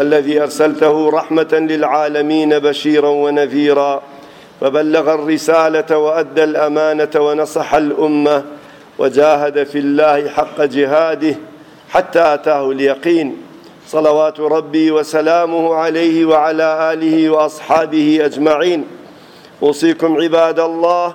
الذي أرسلته رحمة للعالمين بشيرا ونذيرا فبلغ الرسالة وأدى الأمانة ونصح الأمة وجاهد في الله حق جهاده حتى أتاه اليقين صلوات ربي وسلامه عليه وعلى آله وأصحابه أجمعين أوصيكم عباد الله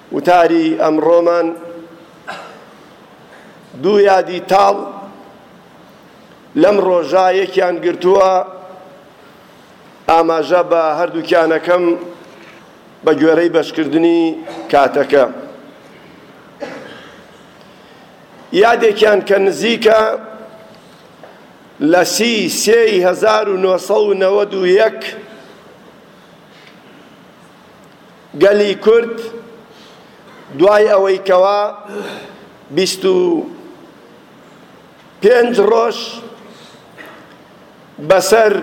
وتاری ئەمڕۆمان دوو یادی تاڵ لەم ڕۆژە یەکیان گرتووە، ئاماژە بە هەردووکیانەکەم بە گوێرەی بەشکردنی کاتەکە. یادێکیان کە نزیکە لە سی سێی هەزار و نۆ سەد و نەوەد و یەک گەلی کورد دوای ئەوەی کەوا بیست و پێنج ڕۆژ بەسەر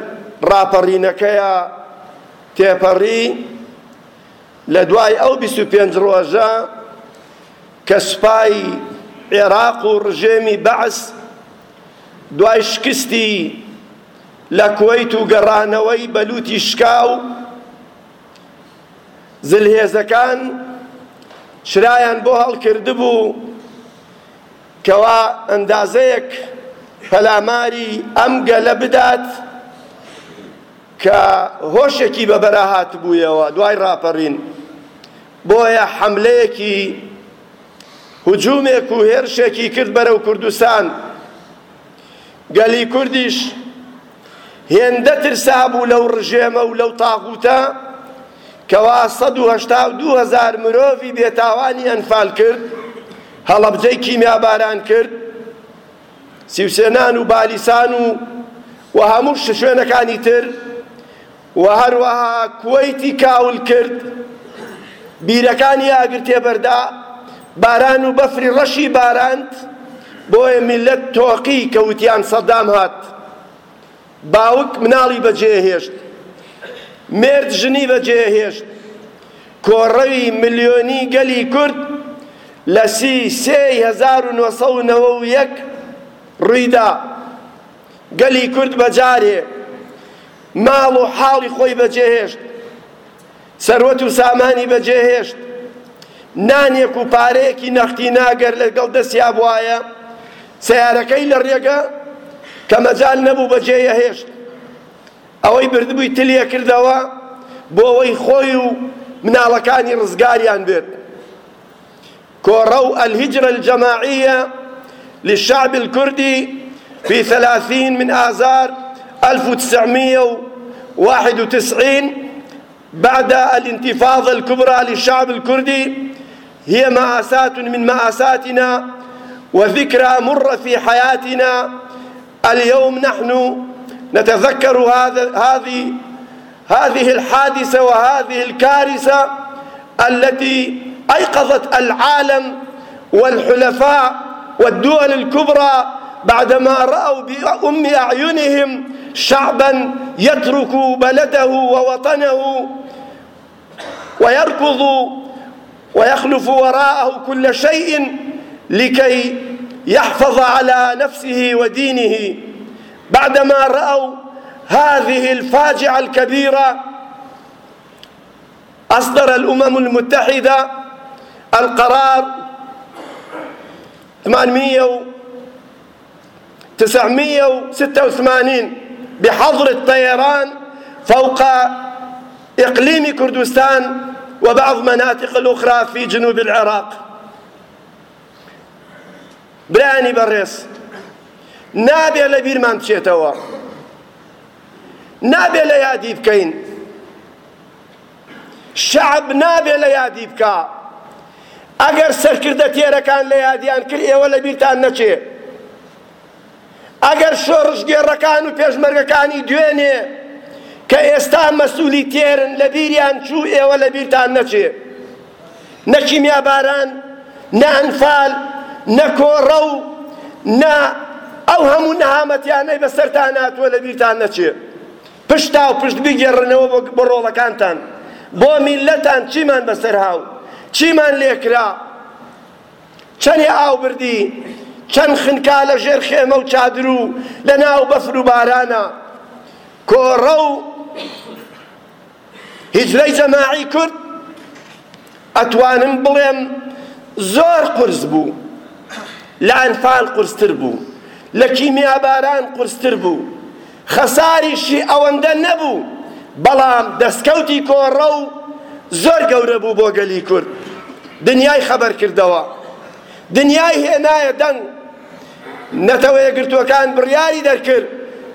ڕاپەڕینەکەیا تێپەڕی، لە دوای ئەو بیست و پێنج ڕۆژە کە سوپای عێراق و ڕژێمی بەعس دوای شکستی لە کوەیت و گەڕانەوەی بەلوتی شکاو زلهێزەکان چرایان بۆ هەڵکردبوو کەوا ئەندازەیەک پەلاماری ئەم گەلە بدات کە هۆشێکی بە بەرا هاتبوویەوە دوای ڕاپەڕین بۆیە حەملەیەکی هجوومێک و هێرشێکی کرد بەرەو کوردستان گەلی کوردیش هێندە ترسابوو لەو ڕژێمە و لەو تاغوتە کەوا سەد و هەشتا و دوو هەزار مرۆڤی بێتاوانی ئەنفال کرد هەڵەبجەی کیمیاباران کرد سیوسێنان و بالیسان و و هەموو شوێنەکانی تر و هەروەها کوەیتی کاول کرد، بیرەکانی ئاگرتێبەردا، باران و بەفری ڕەشی باراند، بۆیە میللەت تۆقی کە وتیان سەدام هات، باوک مناڵی بەجێهێشت، مێرد ژنی بەجێهێشت، کۆڕەوی ملیۆنی گەلی کورد لە سی سێ ی هەزار و نۆ سەد و نەوە و یەک ڕوویدا، گەلی کورد بەجارێ، ماڵ و حاڵی خۆی بەجێهێشت، سەروەت و سامانی بەجێهێشت، نانێک و پارەیەکی نەختینە گەر لەگەڵ دەستیا بوایە، سەیارەکەی لە رێگە کە مەجال نەبوو بەجێیەهێشت، ئەوەی بردبووی تلیەکردەوە بۆوەی خۆی و مناڵەکانی رزگاریان بێت. كورو الهجرة الجماعية للشعب الكردي في 30 من آذار 1991 بعد الانتفاضة الكبرى للشعب الكردي هي مآسات من مآساتنا وذكرى مرة في حياتنا اليوم نحن نتذكر هذا هذه هذه الحادثة وهذه الكارثة التي أيقظت العالم والحلفاء والدول الكبرى بعدما رأوا بأم أعينهم شعبا يترك بلده ووطنه ويركض ويخلف وراءه كل شيء لكي يحفظ على نفسه ودينه بعدما رأوا هذه الفاجعة الكبيرة أصدر الأمم المتحدة القرار 800 986 بحظر الطيران فوق إقليم كردستان وبعض مناطق الأخرى في جنوب العراق برایانی بەڕێز نابێ لە بیرمان بچێتەوە نابێ لە یادی بکەین شعب نابێ لە یادی بکە ئەگەر سەرکردە تێرەکان لە یادیان کرد ئێوە لە بیرتان نەچێ ئەگەر شۆڕشگێڕەکان و پێشمەرگەکانی دوێنێ کە ئێستا مەسولی تێرن لە بیریان چوو ئێوە لە بیرتان نەچێ نە کیمیاباران نە ئەنفال نە کۆڕە و نە ئەو هەموو نەهامەتیانەی بەسەرتان هاتووە لە بیرتان نەچێ پشتا و پشت بگێڕنەوە بۆ ڕۆڵەکانتان بۆ میلەتان چیمان بەسەر هاو چیمان لێکرا چەنێ ئاو بردی؟ چەند خنکا لە ژێر خێمە و چادر و لە ناو بەفر و بارانا؟ کۆڕە و هیجرەی جەماعی کورد ئەتوانم بڵێم زۆر قورس بوو، لە ئەنفال قورستر بوو، لە کیمیاباران قورستر بوو. خەساریشی ئەوەندە نەبوو، بەڵام دەستکەوتی کۆڕە و زۆر گەورە بوو بۆ گەلی کورد. دنیای خەبەر کردەوە. دنیای هێنایە دەنگ. نەتەوە یەکگرتووەکان بڕیاری دەرکرد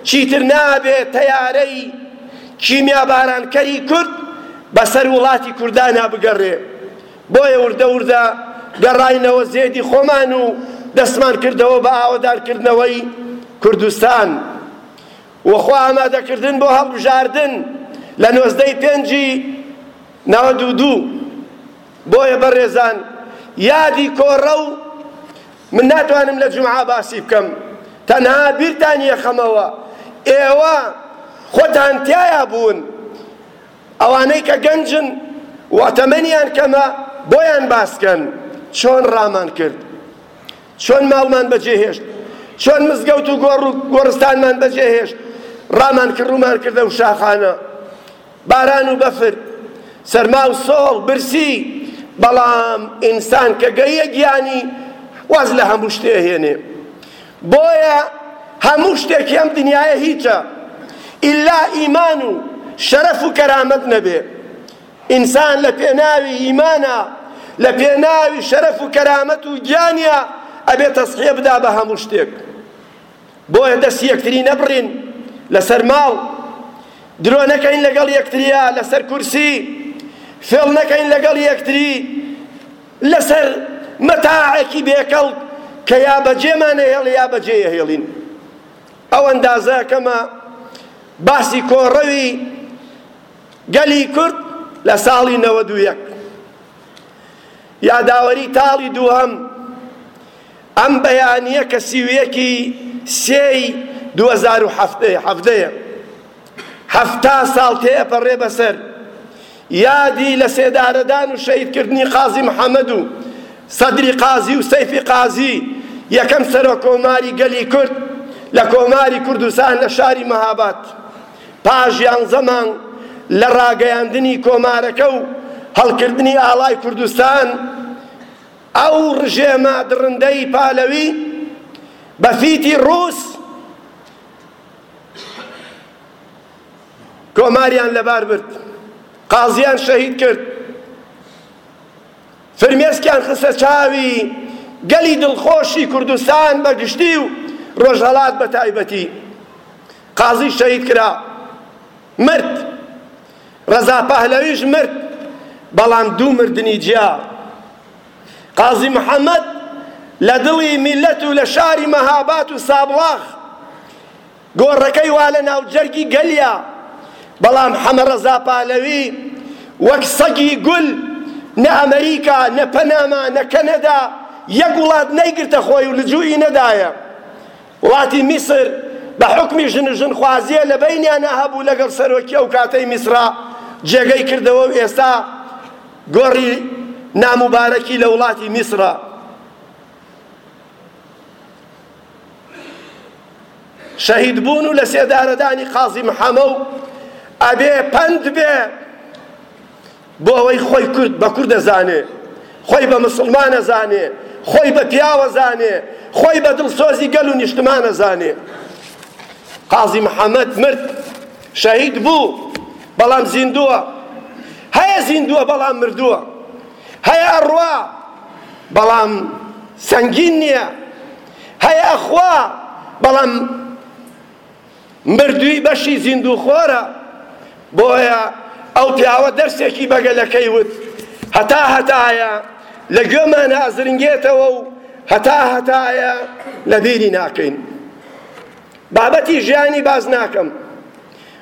چیتر نابێ تەیارەی کیمیابارانکەری کورد بەسەر وڵاتی کوردانا بگەڕێ. بۆیە وردە وردە گەڕاینەوە زێدی خۆمان و دەستمان کردەوە بە ئاوەدانکردنەوەی کوردستان و خۆ ئامادەکردن بۆ هەڵبژاردن لە نۆزدەی پێنجی نەوەد و دوو بۆیە بەڕێزان یادی کۆڕە و من ناتوانم لە جمعە باسی بکەم تەنها بیرتان یەخەمەوە ئێوە خۆتان تایە بوون ئەوانەی کە گەنجن و تەمەنیان کەمە بۆیان باس کەن چۆن ڕامان کرد، چۆن ماڵمان بەجێ هێشت، چۆن مزگەوت و گۆڕ و گۆڕستانمان بەجێ هێشت، ڕامان کرد ڕوومان کردە و شاخانە، باران و بەفر، سەرما و سۆڵ، برسی، بەڵام ئینسان کە گەییە گیانی واز لە هەموو شتێ ئەهێنێ. بۆیە هەموو شتێکی ئەم دنیایە هیچە ئیلا ئیمان و شەرەف و کەرامەت نەبێ ئینسان لە پێناوی ئیمانە لە پێناوی شەرەف و کەرامەت و گیانە ئەبێ تەسحیە بدا بە هەموو شتێک بۆیە دەستی یەکتری نەبڕین لەسەر ماڵ درۆ نەکەین لەگەڵ یەکتریە لەسەر کورسی فێڵ نەکەین لەگەڵ یەکتری لەسەر مەتاعێکی بێکەڵک کە یا بەجێمان ئەهێڵێ یا بەجێی ئەهێڵین. ئەو ئەندازە کەمە باسی کۆڕەوی گەلی کورد لە ساڵی نەوەد و یەک یاداوەری تاڵی دووهەم ئەم بەیانییە کە سی و یەکی سێی دوو هەزار و حەڤدە یە. حەفتا ساڵ تێئەپەڕێ بەسەر یادی لەسێدارەدان و شەهیدکردنی قازی محەمەد و سەدری قازی و سەیفی قازی یەکەم سەرۆککۆماری گەلی کورد لە کۆماری کوردستان لە شاری مەهاباد پاش یانزە مانگ لە ڕاگەیاندنی کۆمارەکە و هەڵکردنی ئاڵای کوردستان ئەو ڕژێمە دڕندەی پالەوی بە فیتی ڕووس کۆماریان لەبار برد قازیان شەهید کرد فرمێسکیان خستە چاوی گەلی دڵخۆشی کوردستان بە گشتی و ڕۆژهەڵات بە تایبەتی قازی شەهید کرا مرد ڕەزا پەهلەویش مرد بەڵام دوو مردنی جیا قازی محەمەد لە دڵی میللەت و لە شاری مەهاباد و سابڵاغ گۆڕەکەی وا لە ناوجەرگی گەلیا بەڵام حەمەڕەزا پالەوی وەک سەگی گول نە ئەمریکا نە پەناما نە کەنەدا یەک وڵات نەیگرتە خۆی و لجوئی نەدایە وڵاتی میسر بە حکمی ژن و ژنخوازیە لە بینیانا هەبوو لەگەڵ سەرۆکی ئەو کاتەی میسرا جێگەی کردەوە و ئێستا گۆڕی نا موبارەکی لە وڵاتی میسڕ شەهید بوون و لە سێدارەدانی قازی محەمە و ئەبێ پەند بێ بۆ ئەوەی خۆی کورد بە کورد دەزانێ خۆی بە مسلمان ئەزانێ خۆی بە پیاو ئەزانێ خۆی بە دڵسۆزی گەل و نیشتمان ئەزانێ قازی محەمەد مرد شەهید بوو بەڵام زیندووە. هەیە زیندووە بەڵام مردووە. هەیە ئەڕوا بەڵام سەنگین نییە. هەیە ئەخوا بەڵام مردووی بەشی زیندووخۆرە. بۆیە ئەو پیاوە دەرسێکی بە گەلەکەی وت، هەتا هەتایە لە گوێمان نازرنگێتەوە و هەتا هەتایە لەبیری ناکەین. بابەتی ژیانی باس ناکەم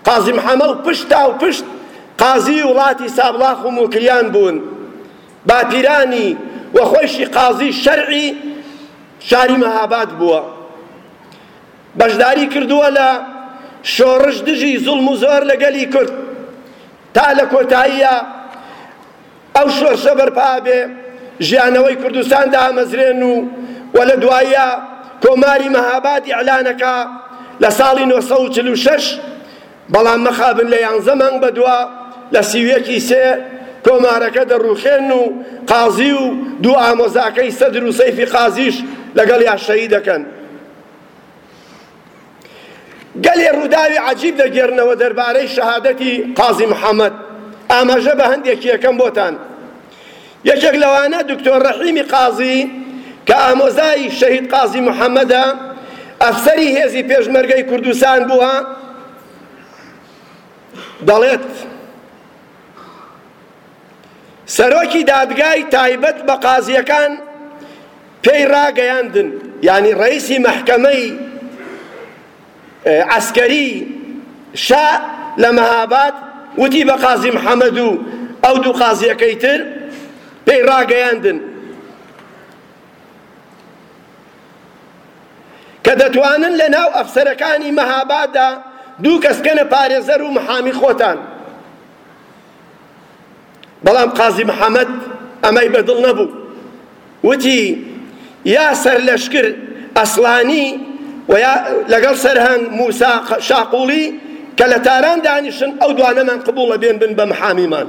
قازی محەمەڵ پشت تاو پشت قازی وڵاتی سابڵاخ و موکریان بوون باپیرانی و خۆیشی قازی شەرعی شاری مەهاباد بووە بەشداری کردووە لە شۆڕش دژی زوڵم و زۆر لەگەلی کورد تا لە کۆتاییە ئەو شۆرشە بەرپا ئەبێ ژیانەوەی کوردستان دامەزرێن و وە لە دواییا کۆماری مەهاباد ئیعلان ئەکا لە ساڵی نۆ سەد و چل و شەش بەڵام مەخابن لە یانزە مانگ بەدوا لە سی و یەک ی سێ کۆمارەکە دەڕوخێن و قازی و دوو ئامۆزاکەی سەدر و سەیفی قازیش لەگەڵیا شەهید ئەکەن. گەلێ ڕووداوی عەجیب دەگێرنەوە دەربارەی شەهادەتی قازی محەمەد، ئاماژە بە هەندێکی ئەکەم بۆتان. یەکێک لەوانە دکتۆر ڕەحیمی قازی کە ئامۆزای شەهید قازی محەمەدە، ئەفسەری هێزی پێشمەرگەی کوردستان بووە، دەڵێت، سەرۆکی دادگای تایبەت بە قازییەکان پێی راگەیاندن، یانی رەیسی مەحکەمەی عەسکەری شا لە مەهاباد وتی بە قازی محەمەد و ئەو دوو قازییەکەی تر پێی راگەیاندن کە دەتوانن لە ناو ئەفسەرەکانی مەهاباددا دوو کەس بکەنە پارێزەر و محامی خۆتان. بەڵام قازی محەمەد ئەمەی بەدڵ نەبوو وتی یا سەرلەشکر ئەسڵانی و یا لەگەڵ سەرهەنگ موسا شاقوڵی کە لە تاران دانیشن ئەو دوانەمان قبوڵە بێن بن بە محامیمان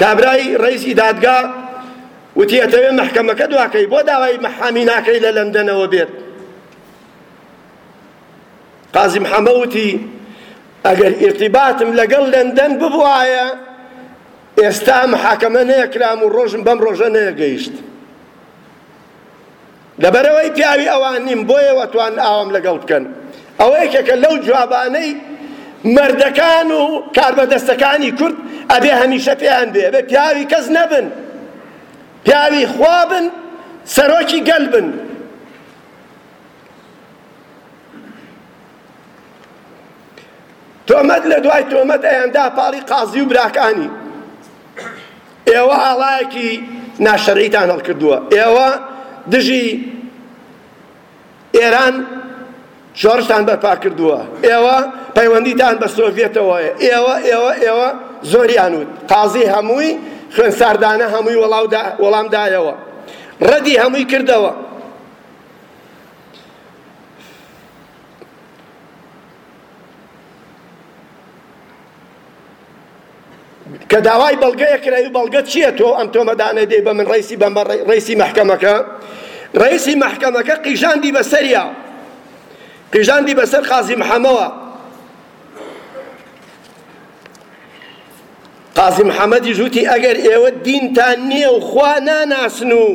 کابرای ڕئیسی دادگا وتی ئەتەوێ مەحکەمەکە دواکەی بۆ داوای محامی ناکەی لە لەندەنەوە بێت قازی محەمە وتی، ئەگەر ئیرتیباتم لەگەڵ لەندەن ببوایە، ئێستا محاکەمە نەیەکرام و ڕۆژم بەم ڕۆژە نەیەگەیشت. لەبەرئەوەی پیاوی ئەوان نیم بۆیە وەتوان ئاوام لەگەڵ بکەن. ئەوە یەکێکە لەو جوابانەی مەردەکان و کاربەدەستەکانی کورد ئەبێ هەمیشە پێیان بێ، ئەبێ پیاوی کەس نەبن، پیاوی خوا بن، سەرۆکی گەل بن. تۆمەت لە دوای تۆمەت ئەیاندا پاڵی قازی و براکانی ئێوە ئاڵایەکی ناشەرعیتان هەڵکردووە ئێوە دژی ئێران شۆڕشتان بەرپا کردووە ئێوە پەیوەندیتان بە سۆڤێتەوە ئێوە ئێوە ئێوە زۆریان وت قازی هەمووی خوێنساردانە هەمووی وەڵامدایەوە ڕەدی هەمووی کردەوە کە داوای بەڵگەیە کرای و بەڵگە چییە تۆ ئەم تۆمەدانە دێ بە من ڕیسی بەم بە ڕیسی مەحکەمەکە ڕیسی مەحکەمەکە قیژاندی بەسەریا قیژاندی بەسەر قازی محەمەوە قازی محەمەدیش وتی، ئەگەر ئێوە دینتان نییە و خوا ناناسن و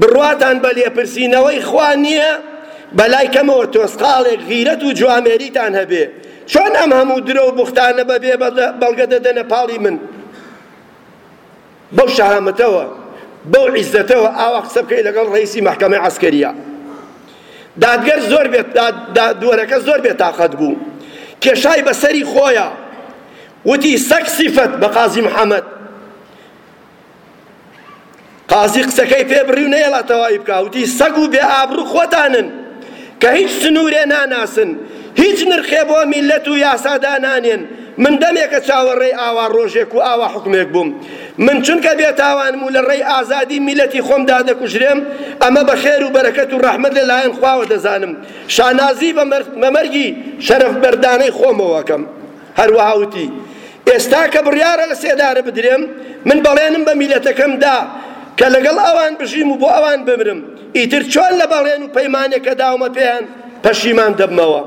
بڕواتان بە لێپرسینەوەی خوا نییە، بەلای کەمەوە تۆسقاڵێک غیرەت و جوامێریتان هەبێ، چۆن ئەم هەموو درۆ و بوختانە بە بێ بەڵگە دەدەنە پاڵی من؟ بەو شەهامەتەوە، بەو عیززەتەوە ئاوا قسە بکەی لەگەڵ ڕەئیسی مەحکەمەی عەسکەرییە؟ دادگەر زۆر بێ، دادوەرەکە زۆر بێتاقەت بوو، کێشای بە سەری خۆیا. وتی، سەگ سیفەت، بە قازی محەمەد. قازی قسەکەی پێ بڕی و نەیەڵا تەواوی بکا، وتی، سەگ و بێ ئابڕوو خۆتانن، کە هیچ سنوورێ ناناسن، هیچ نرخێ بۆ میللەت و یاسا دانانێن، من دەمێکە چاوەڕێی ئاوا ڕۆژێک و ئاوا حوکمێک بووم. من چونکە بێتاوانم و لە ڕێی ئازادی میللەتی خۆمدا دەکوژرێم، ئەمە بە خێر و بەرەکەت و ڕەحمەت لە لایەن خواوە دەزانم، شانازی بە مەرگی شەرەفمەردانەی خۆمەوە ئەکەم. هەروەها وتی، ئێستا کە بڕیارە لە سێدارە بدرێم، من بەڵێنم بە میللەتەکەم دا کە لەگەڵ ئەوان بژیم و بۆ ئەوان بمرم، ئیتر چۆن لە بەڵێن و پەیمانێک کە داومە پێیان پەشیمان دەبمەوە.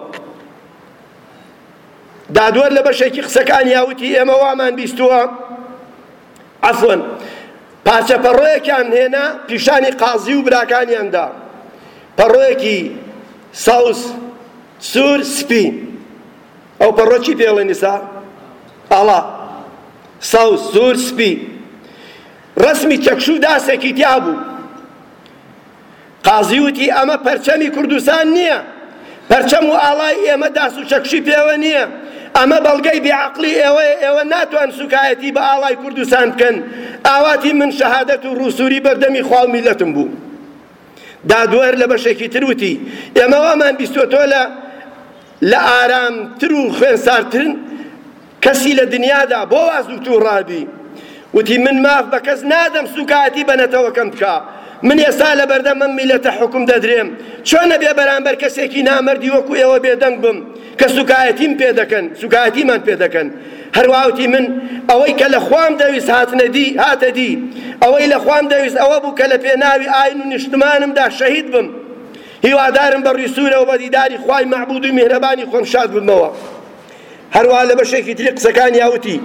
دادوەر لە بەشێکی قسەکانیا وتی، ئێمە وامان بیستووە، عەفوەن، پارچە پەڕۆیەکیان هێنا پیشانی قازی و براکانیان دا، پەڕۆیەکی سەوز، سوور، سپی. ئەو پەڕۆ چی پێڵێن ئیستا ئاڵا سەوز سوور سپی ڕەسمی چەکش و داسێکی تیا بوو قازی وتی ئەمە پەرچەمی کوردستان نییە پەرچەم و ئاڵای ئێمە داس و چەکشی پێوە نییە ئەمە بەڵگەی بێعقلی ئێوەیە ئێوە ناتوان سوکایەتی بە ئاڵای کوردستان بکەن ئاواتی من شەهادەت و ڕووسوری بەردەمی خوا و میلەتم بوو دادوەر لە بەشێکی تر وتی، ئێمە وامان بیستووە تۆ لە لە ئارام تر و خوێنساردترن کەسی لە دنیادا، بۆ وا زوو تووڕابی؟ وتی، من ماف بە کەس نادەم سووکایەتی بە نەتەوەکەم بکا، من ئێستا لە بەردەم ئەم میللەتە حوکم دەدرێم، چۆنە بێ بەرامبەر کەسێکی نامەردی وەکوو ئێوە بێدەنگ بم؟ کە سوکایەتیم پێ دەکەن سوکایەتیمان پێ دەکەن هەرواوتی من ئەوەی کە لە خوام دەویست هاتنەدی هاتەدی ئەوەی لە خوام دەویست ئەوە بوو کە لە پێناوی ئاین و نیشتمانمدا شەهید بم هیوادارم بە ڕووی سوورەوە بە دیداری خوای مەعبود و میهرەبانی خۆم شاد بمەوە هەروە لە بەشێکی تری قسەکان یاوتی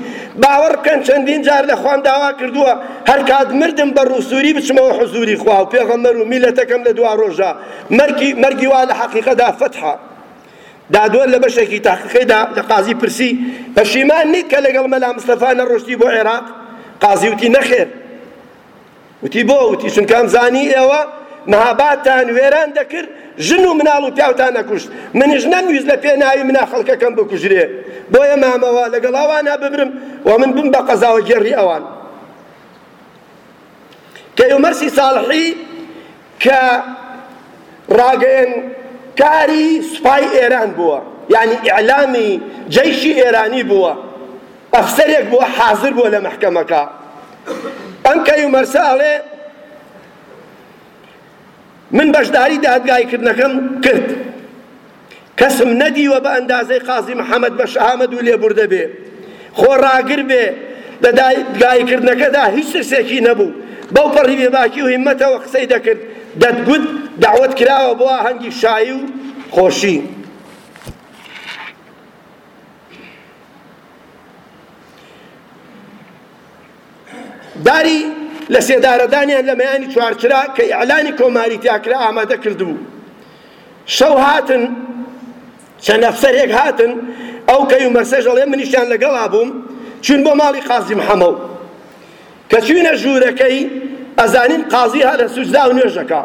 باوەڕ بکەن چەندین جار لە خوام داوا کردووە هەر کات مردم بە ڕووسوری بچمەوە حزوری خوا و پێغەمەر و میلەتەکەم لە دوا ڕۆژە مەرگی مەرگی وا لە حەقیقەدا فەتحە دادوەر لە بەشێکی تاقیقەیدا لە قازی پرسی، پەشیمان نیت کە لەگەڵ مەلا مستەفا نەڕۆشتی بۆ عێراق؟ قازی وتی، نەخێر. وتی، بۆ؟ وتی، چونکە ئەمزانی ئێوە مەهابادتان وێران دەکرد، ژن و مناڵ و پیاوتان ئەکوشت، منیش نەمویست لە پێناوی منا خەڵکەکەم بکوژرێ، بۆیە مامەوە لەگەڵ ئەوانە بمرم و من بم بە قەزاوەگێڕی ئەوان. کەیومەرسی ساڵحی کە ڕاگەیەنکاری سوپای ئێران بووە یانی ئیعلامی جەیشی ئێرانی بووە ئەفسەرێک بووە حازر بووە لە مەحکەمەکە ئەم کەیومەرسە ئەڵێ من بەشداری دادگایکردنەکەم کرد کەسم نەدیوە بە ئەندازەی قازی محەمەد بە شەهامەت و لێبوردە بێ خۆڕاگر بێ لە دادگایی کردنەکەدا هیچ ترسێکی نەبوو بەو پەڕی بێباکی و هیمەتەوە قسەی دەکرد دەتگوت دەعوەت کراوە بۆ ئاهەنگی شایی و خۆشی داری لەسێدارەدانیان لە مەیانی چوارچرا کە ئیعلانی کۆماری تیاکرا ئامادە کردبوو شەو هاتن چەند ئەفسەرێک هاتن ئەو کەی و مەرسەش ئەڵێ منیشیان لەگەڵا بووم چون بۆ ماڵی قازی محەمەو کە چوینە ژوورەکەی ئەزانین قازی هەلە سوجدا و نوێژەکە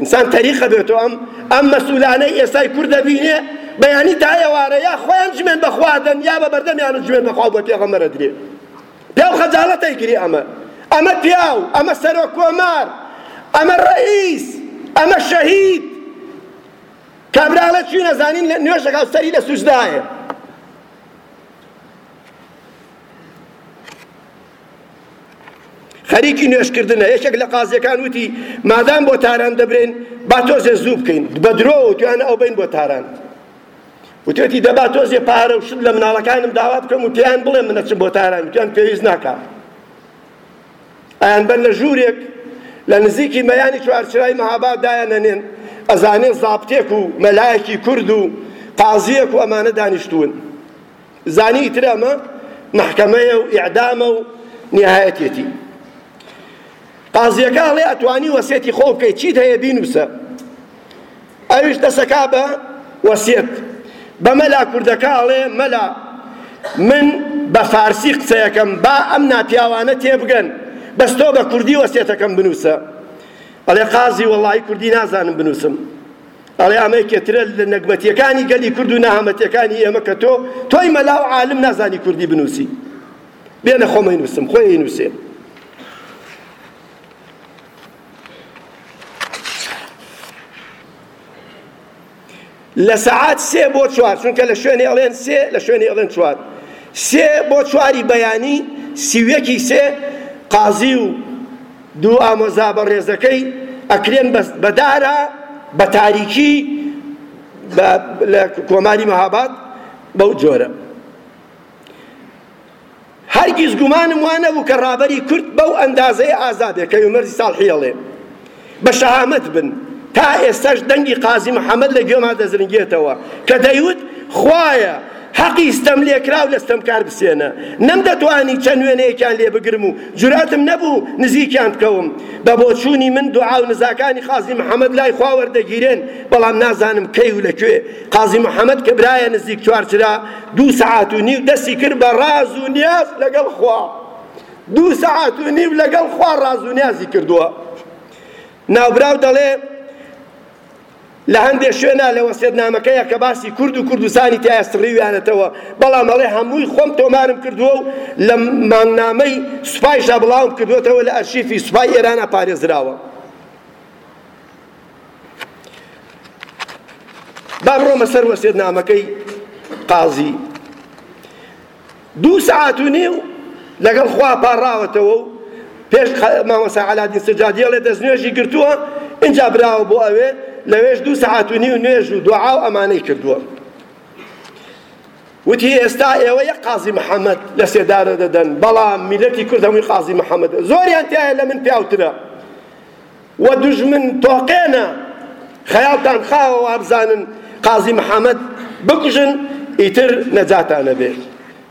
ئینسان تەریقە بێت و ئەم ئەم مەسئولانەی ئێستای کورد دەبینێ بەیانی تا ئێوارە یا خۆیان جمێن بەخوا دەن یا بە بەردەمیان و جمێن بەخوا بە پێغەمبەرە درێ پیاو خەجاڵەتەی گری ئەمە ئەمە پیاو ئەمە سەرۆک کۆمار ئەمە ڕئیس ئەمە شەهید کابراڵە چی نەزانین نوێژەکە سەری لە سوجدایە خەریکی نوێژکردنە یەکێک لە قازیەکان وتی مادام بۆ تاران دەبرێن با تۆزێ زوو بکەین بە درۆ و دویانە ئەو بین بۆ تاران وتێتی دەبا تۆزێ پارە و شت لە مناڵەکانم داوا بکەم و پێیان بڵێ منەچم بۆ تاران وتیان پێویست ناکا ئەیان بەر لە ژوورێک لە نزیکی مەیانی چوارچرای مەهاباد دایانەنێن ئەزانێ زابتێک و مەلایەکی کورد و قازیەک و ئەمانە دانیشتوون زانی ئیتر ئەمە مەحکەمەیە و ئیعدامە و نیهایەتیەتی قازیەکە ئەڵێ ئەتوانی وەسێتی خۆ بکەی چیت هەیە بینووسە ئەویش دەسەکا بە وەسێت بە مەلا کوردەکە ئەڵێ مەلا من بە فارسی قسەیەکەم با ئەم ناپیاوانە تێبگەن بەس تۆ بە کوردی وەسێتەکەم بنووسە ئەڵێ قازی وەڵی کوردی نازانم بنووسم ئەڵێ ئەمە یەکێترە لە نەگبەتیەکانی گەلی کورد و نەهامەتیەکانی ئێمە کە تۆ تۆی مەلا و عالم نازانی کوردی بنووسی بێنە خۆم ئەینووسم خۆی ئەینووسێ لە سەعات سێ بۆ چوار چونکە لە شوێنی ئەڵێن سێ لە شوێنی ئەڵێن چوار سێ بۆ چواری بەیانی سیویەکی سێ قازی و دوو ئامۆزا بەڕێزەکەی ئەکرێن بە دارا بە تاریکی لە کۆماری مەهاباد بەو جۆرە هەرگیز گومانم وا نەبوو کە ڕابەری کورد بەو ئەندازەیە ئازادێ کە یومەرزی ساڵحی ئەڵێ بە شەهامەت بن تا ئێستاش دەنگی قازی محەممەد لە گوێما دەزرنگێتەوە کە دەیوت خوایە هەقی ستەملێکراو لە ستەمکار بسێنە. نەمدەتوانی چەند وێنەیەکیان لێ بگرم و جوراتم نەبوو نزیکیان بکەوم. بە بۆچوونی من دوعا و نزاکانی قازی محەمەد لای خوا وەردەگیرێن، بەڵام نازانم کەی و لە کوێ. قازی محەمەد کە برایە نزیک چوارچرا، دوو سەعات و نیو دەستی کرد بە ڕاز و نیاز لەگەڵ خوا. دوو سەعات و نیو لەگەڵ خوا ڕاز و نیازی کردووە. ناوبراو دەڵێ، لە هەندێ شوێنا لە وەسیەتنامەکەیا کە باسی کورد و کوردستانی تیایە سڕیویانەتەوە، بەڵام ئەڵێ هەمووی خۆم تۆمارم کردووە و لە مانگنامەی سوپایشا بڵاوم کردووەتەوە لە ئەرشیفی سوپای ئێرانا پارێزراوە. با بڕۆمە سەر وەسیەتنامەکەی قازی. دوو سەعات و نیو لەگەڵ خوا پاڕاوەتەوە و پێش مامۆستا عەلادین سەجادی ئەڵێ دەستنوێژی گرتووە ئینجا براوە بۆ ئەوێ لەوێش دوو سەعات و نیو نوێژ و دوعا و ئەمانەی کردووە وتی ئێستا ئێوە یەک قازی محەممەد لە سێدارە دەدەن بەڵام میلەتی کورد هەمووی قازی محەممەد زۆریان تایە لە من پیاوترە و دوژمن تۆقێنە خەیاڵتان خاوە وابزانن قازی محمد بکوژن ئیتر نەجاتان ئەبێ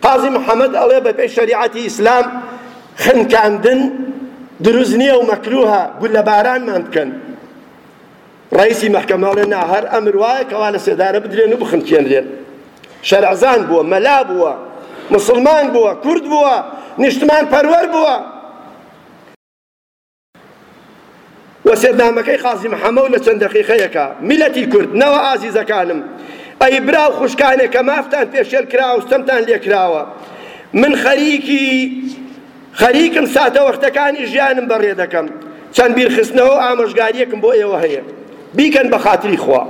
قازی محمد ئەڵێ بەپێی شەریعەتی ئیسلام خنکاندن دروست نییە و مەکروهە گولە بارانمان بکەن ڕئیسی مەحکەمە ئەڵێ نا هەر ئەمر وایە کەوا لە سێدارە بدرێن و بخنکێنرێن شەرعزان بووە مەلا بووە مسلمان بووە کورد بووە نیشتمان پەروەر بووە وەسێتنامەکەی قازی محەمەو لە چەند دەقیقەیەکە میلەتی کورد نەوە ئازیزەکانم ئەی برا و خوشکانێک کە مافتان پێشێل کراوە ستەمتان لێ کراوە من خەریکی خەریکم ساتە وەختەکانی ژیانم بەڕێ دەکەم چەند بیرخستنەوە ئامۆژگاریەکم بۆ ئێوە هەیە بیکەن بە خاتری خوا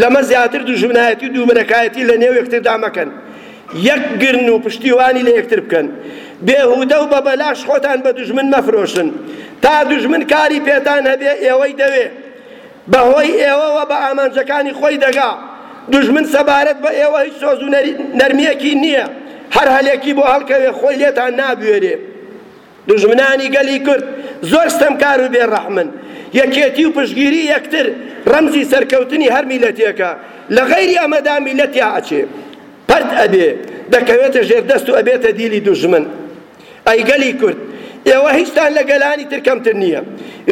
لەمە زیاتر دوژمنایەتی و دووبەرەکایەتی لە نێو یەکتردا مەکەن، یەکگرن و پشتیوانی لە یەکتر بکەن. بێهودە و بە بەلاش خۆتان بە دوژمن مەفرۆشن. تا دوژمن کاری پێتان هەبێ ئێوەی دەوێ. بە هۆی ئێوەوە بە ئامانجەکانی خۆی دەگا. دوژمن سەبارەت بە ئێوە هیچ سۆز و نەرمییەکی نییە. هەر هەلێکی بۆ هەڵکەوێ خۆی لێتان نابوێرێ. دوژمنانی گەلی کورد زۆر ستەمکار و بێ ڕەحمن، یەکێتی و پشتگیری یەکتر ڕەمزی سەرکەوتنی هەر میلەتێکە، لە غەیری ئەمەدا میلەت یا ئەچێ پەرت ئەبێ دەکەوێتە ژێر دەست و ئەبێتە دیلی دوژمن. ئەی گەلی کورد ئێوە هیچتان لە گەلانی تر کەمتر نییە،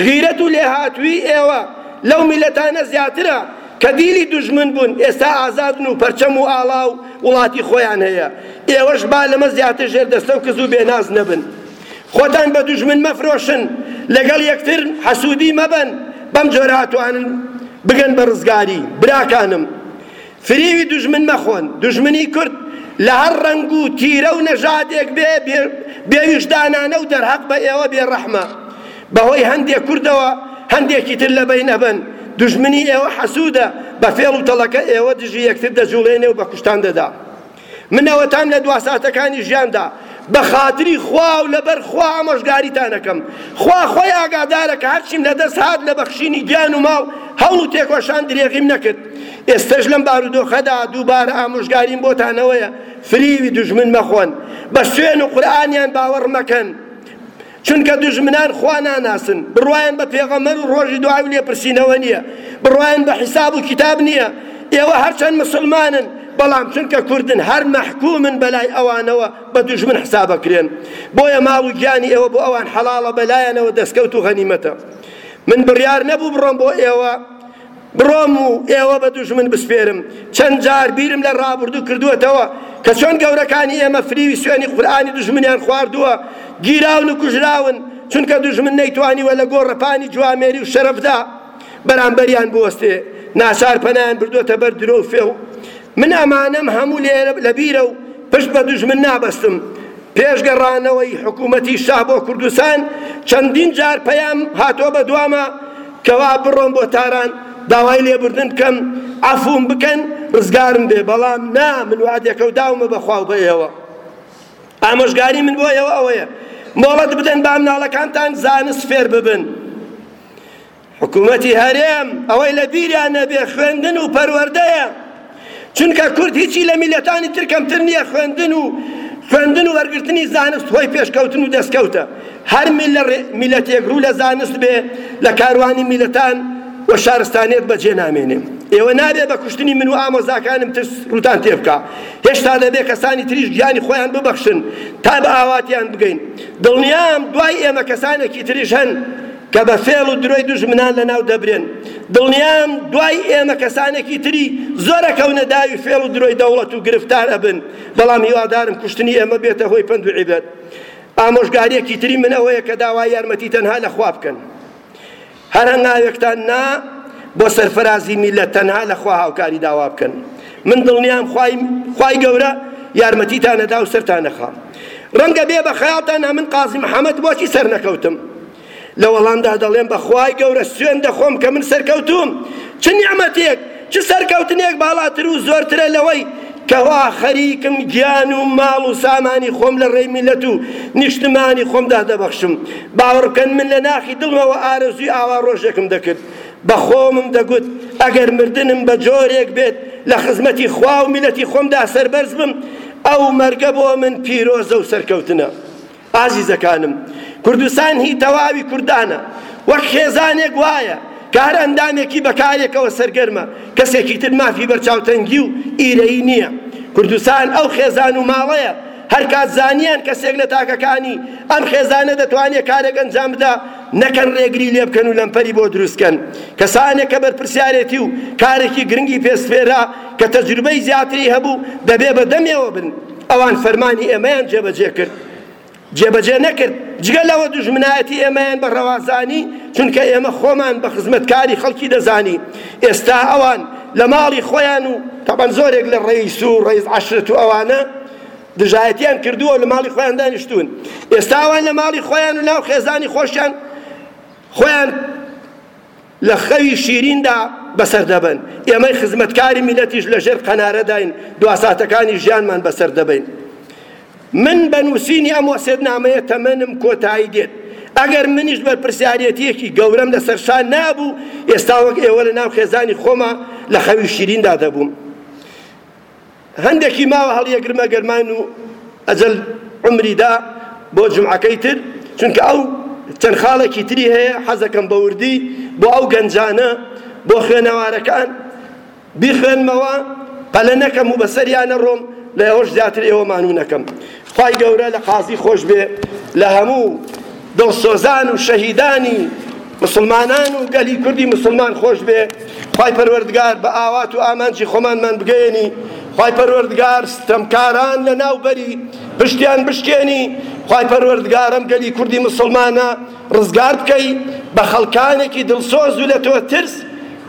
غیرەت و لێهاتوویی ئێوە لەو میلەتانە زیاترە، کە دیلی دوژمن بوون ئێستا ئازادن و پەرچەم و ئاڵا و وڵاتی خۆیان هەیە ئێوەش با لەمە زیاتر ژێر دەستە و کز و بێناز نەبن خۆتان بە دوژمن مەفرۆشن لەگەڵ یەکتر حەسوودی مەبەن بەم جۆرە ئەتوانن بگەن بە ڕزگاری براکانم فریوی دوژمن مەخۆن دوژمنی کورد لە هەر ڕەنگ و تیرە و نەژادێک بێ بێویژدانانە و دەرهەق بە ئێوە بێڕەحمە بەهۆی هەندێ کوردەوە هەندێکی تر لەبەین ئەبەن، دوژمنی ئێوە حەسودە بە فێڵ و تەڵەکە ئێوە دژی یەکتر دەجوڵێنێ و بە کوشتان دەدا. من ئەوەتام لە دوا ساتەکانی ژیاندا بە خاتری خوا و لەبەر خوا ئامۆژگاریتان ئەکەم، خوا خۆی ئاگادارە کە هەرچیم لە دەست هات لە بەخشینی گیان و ماڵ هەوڵ و تێکۆشان درێغیم نەکرد، ئێستەش لەم بارودۆخەدا دووبارە ئامۆژگاریم بۆتان ئەوەیە فریوی دوژمن مەخۆن، بە سوێن و قورئانیان باوەڕ مەکەن. چونکە دوژمنان خوا ناناسن، بڕوایان بە پێغەمبەر و ڕۆژی دوای و لێپرسینەوە نییە، بڕوایان بە حیساب و کیتاب نییە، ئێوە هەرچەند موسڵمانن، بەڵام چونکە کوردن هەر مەحکومن بەلای ئەوانەوە بە دوژمن حساب ئەکرێن، بۆیە ماڵ و گیانی ئێوە بۆ ئەوان حەڵاڵە بەلایانەوە دەسکەوت و غەنیمەتە. من بڕیار نەبوو بڕۆم بۆ ئێوە، بڕۆم و ئێوە بە دوژمن بسپێرم، چەند جار بیرم لە ڕابوردوو کردووەتەوە کە چۆن گەورەکانی ئێمە فریوی سوێنی قورئانی دوژمنیان خواردووە، گیراون و کوژراون، چونکە دوژمن نەیتوانیوە لە گۆڕەپانی جوامێری و شەرەفدا بەرامبەریان بوەستێ، ناچار پەنایان بردووەتە بەر درۆ و فێڵ. من ئەمانەم هەموو لێرە لە بیرە و پشت بە دوژمن نابەستم. پێش گەڕانەوەی حکوومەتی شا بۆ کوردستان چەندین جار پەیام هاتووە بە دواما کەوا بڕۆم بۆ تاران داوای لێبوردن بکەم عەفووم بکەن ڕزگارم بێ بەڵام نا من وەعدێکەو داومە بە خوا و بە ئێوە ئامۆژگاری من بۆ ئێوە ئەوەیە مۆڵەت بدەن با مناڵەکانتان زانست فێر ببن. حکومەتی هەرێم ئەوەی لە بیریا نەبێ خوێندن و پەروەردەیە چونکە کورد هیچی لە میلەتانی تر کەمتر نییە خوێندن و خوێندن و وەرگرتنی زانست هۆی پێشکەوتن و دەستکەوتە هەر میلەتێک ڕوو لە زانست بێ لە کاروانی میلەتان و شارستانیت بەجێ نامێنێ ئێوە نابێ بە کوشتنی من و ئامۆزاکانم ترس ڕووتان تێبکە هێشتا دەبێ کەسانی تریش گیانی خۆیان ببەخشن تا بە ئاواتیان بگەین دڵنیام دوای ئێمە کەسانێکی تریش هەن کە بە فێڵ و درۆی دوژمنان لەناو دەبرێن، دڵنیام دوای ئێمە کەسانێکی تری زۆر ئەکەونە داوی فێڵ و درۆی دەوڵەت و گرفتار ئەبن، بەڵام هیوادارم کوشتنی ئێمە بێتە هۆی پەند و عیبرەت. ئامۆژگاریەکی تری من ئەوەیە کە داوای یارمەتی تەنها لە خوا بکەن. هەر هەنگاوێکتان نا بۆ سەرفرازی میللەت تەنها لە خوا هاوکاری داوا بکەن. من دڵنیام خوای خوای گەورە یارمەتیتان ئەدا و سەرتان ئەخا. ڕەنگە بێ بە خەیاڵتان ئەمن قازی محەمەد بۆچی سەرنەکەوتم لە وەڵامدا دەڵێم بە خوای گەورە سوێن دەخۆم کە من سەرکەوتووم چ نیعمەتێک چ سەرکەوتنێک باڵاتر و زۆرترە لەوەی کەوا خەریکم گیان و ماڵ و سامانی خۆم لە ڕێی میلەت و نیشتمانی خۆمدا دەبەخشم باوەڕ بکەن من لە ناخی دڵمەوە ئارەزووی ئاوا ڕۆژێکم دەکرد بە خۆمم دەگوت ئەگەر مردنم بە جۆرێک بێت لە خزمەتی خوا و میلەتی خۆمدا سەربەرز بم، ئەو مەرگە بۆ من پیرۆزە و سەرکەوتنە. ئازیزەکانم، کوردستان هی تەواوی کوردانە. وەک خێزانێک وایە کە هەر ئەندامێکی بە کارێکەوە سەرگەرمە، کەسێکی تر مافی بەرچاوتەنگی و ئیرەیی نییە. کوردستان ئەو خێزان و ماڵەیە، هەرکات زانیان کەسێک لە تاکەکانی ئەم خێزانە دەتوانێت کارێک ئەنجام بدا نەکەن ڕێگری لێ بکەن و لەمپەری بۆ دروست کەن کەسانێک کە بەرپرسیارێتی و کارێکی گرنگی پێسپێرا کە تەجروبەی زیاتری هەبوو دەبێ بە دەمێوە بن ئەوان فەرمانی ئێمەیان جێبەجێ کرد جێبەجێ نەکرد جگە لەوە دژمنایەتی ئێمەیان بە ڕەوازانی چونکە ئێمە خۆمان بە خزمەتکاری خەڵکی دەزانی ئێستا ئەوان لە ماڵی خۆیان و تەبەن زۆرێک لە ڕەیس و ڕەیس عەشرەت و ئەوانە دژایەتیان کردووە لە ماڵی خۆیان دانیشتوون ئێستا ئەوان لە ماڵی خۆیان و ناو خێزانی خۆشیان خۆیان لە خەوی شیریندا بەسەر دەبن ئێمەی خزمەتکاری میلەتیش لەژێر قەنارەداین دواساتەکانی ژیانمان بەسەر دەبین من بە نووسینی ئەم وەسێتنامەیە تەمەنم کۆتایی دێت، ئەگەر منیش بەرپرسیارێتییەکی گەورەم لەسەر شان نابوو، ئێستا وەک ئێوە لەناو خێزانی خۆما لە خەوی شیریندا دەبووم. هەندێکی ماوە هەڵیەگرمە گەرمان و ئەجەل عومری دا بۆ جومعەکەی تر، چونکە ئەو چەند خاڵێکی تری هەیە، حەزەکەم بە وردی بۆ ئەو گەنجانە، بۆ خوێنەوارەکان، بیخوێنمەوە پەلە نەکەم و بەسەریا نەڕۆم لە ئێوەش زیاتر ئێوە مانوو نەکەم خوای گەورە لە قازی خۆش بێ لە هەموو دڵسۆزان و شەهیدانی مسلمانان و گەلی کوردی مسلمان خۆش بێ خی پەروەردگار بە ئاوات و ئامانجی خۆمانمان بگەێنی خی پەروەردگار ستەمکاران لە ناوبەری پشتیان بشکێنی خی پەروەردگارم گەلی کوردی مسلمانە ڕزگار بکەی بە خەڵکانێکی دڵسۆز و لە تۆ ترس